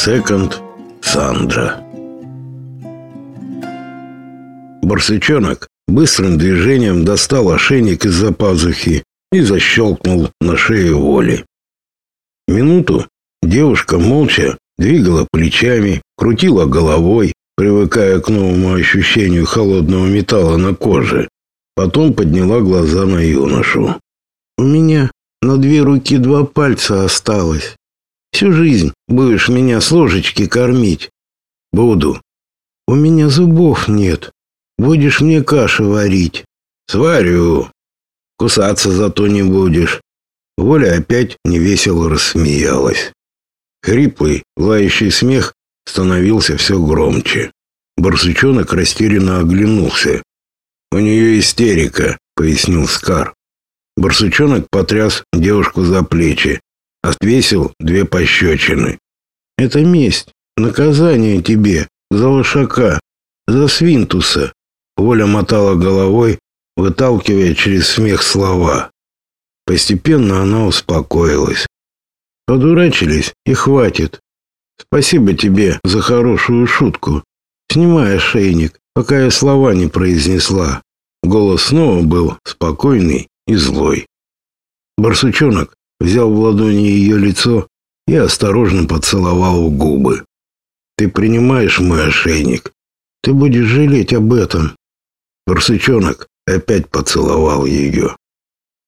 Секонд Сандра Барсучонок быстрым движением достал ошейник из-за пазухи и защелкнул на шее воли. Минуту девушка молча двигала плечами, крутила головой, привыкая к новому ощущению холодного металла на коже. Потом подняла глаза на юношу. «У меня на две руки два пальца осталось. Всю жизнь будешь меня с ложечки кормить?» «Буду». «У меня зубов нет. Будешь мне каши варить?» «Сварю. Кусаться зато не будешь». Воля опять невесело рассмеялась. Хриплый, лающий смех становился все громче. Барсучонок растерянно оглянулся. «У нее истерика», — пояснил Скар. Барсучонок потряс девушку за плечи, отвесил две пощечины. «Это месть, наказание тебе, за лошака, за свинтуса», — Воля мотала головой, выталкивая через смех слова. Постепенно она успокоилась. Подурачились и хватит. Спасибо тебе за хорошую шутку. Снимай ошейник, пока я слова не произнесла. Голос снова был спокойный и злой. Барсучонок взял в ладони ее лицо и осторожно поцеловал в губы. Ты принимаешь мой ошейник. Ты будешь жалеть об этом. Барсучонок опять поцеловал ее.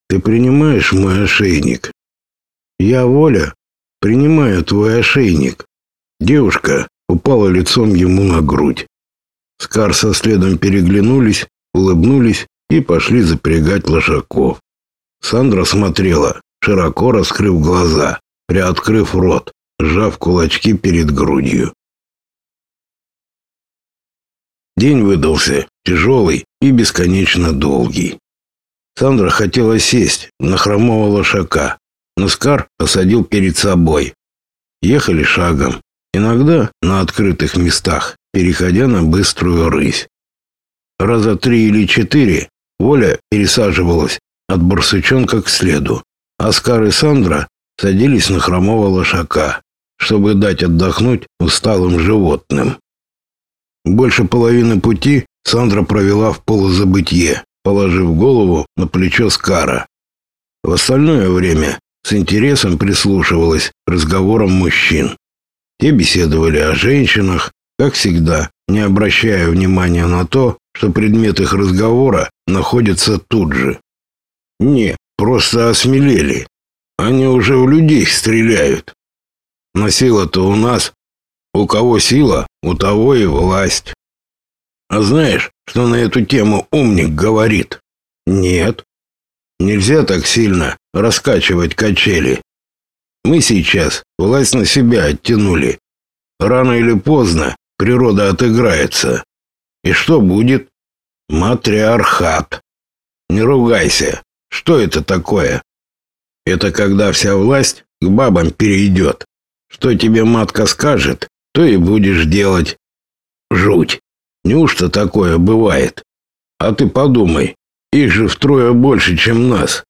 Ты принимаешь мой ошейник? Я, Воля, принимаю твой ошейник. Девушка упала лицом ему на грудь. Скар со следом переглянулись, улыбнулись и пошли запрягать лошаков. Сандра смотрела, широко раскрыв глаза, приоткрыв рот, сжав кулачки перед грудью. День выдался тяжелый и бесконечно долгий. Сандра хотела сесть на хромого лошака, но Скар посадил перед собой. Ехали шагом, иногда на открытых местах, переходя на быструю рысь. Раза три или четыре Воля пересаживалась от барсучонка к следу, а Скар и Сандра садились на хромого лошака, чтобы дать отдохнуть усталым животным. Больше половины пути Сандра провела в полузабытье положив голову на плечо Скара. В остальное время с интересом прислушивалась к разговорам мужчин. Те беседовали о женщинах, как всегда, не обращая внимания на то, что предмет их разговора находится тут же. Не, просто осмелели. Они уже в людей стреляют. Но сила-то у нас. У кого сила, у того и власть. А знаешь, что на эту тему умник говорит? Нет. Нельзя так сильно раскачивать качели. Мы сейчас власть на себя оттянули. Рано или поздно природа отыграется. И что будет? Матриархат. Не ругайся. Что это такое? Это когда вся власть к бабам перейдет. Что тебе матка скажет, то и будешь делать. Жуть. Неужто такое бывает? А ты подумай, их же втрое больше, чем нас.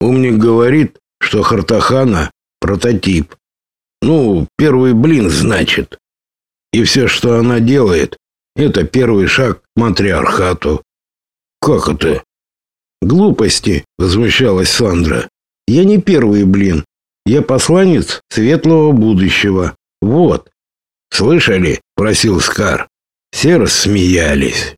Умник говорит, что Хартахана прототип. Ну, первый блин, значит. И все, что она делает, это первый шаг к матриархату. Как это? Глупости, возмущалась Сандра. Я не первый блин. Я посланец светлого будущего. Вот. Слышали? просил Скар. Все рассмеялись.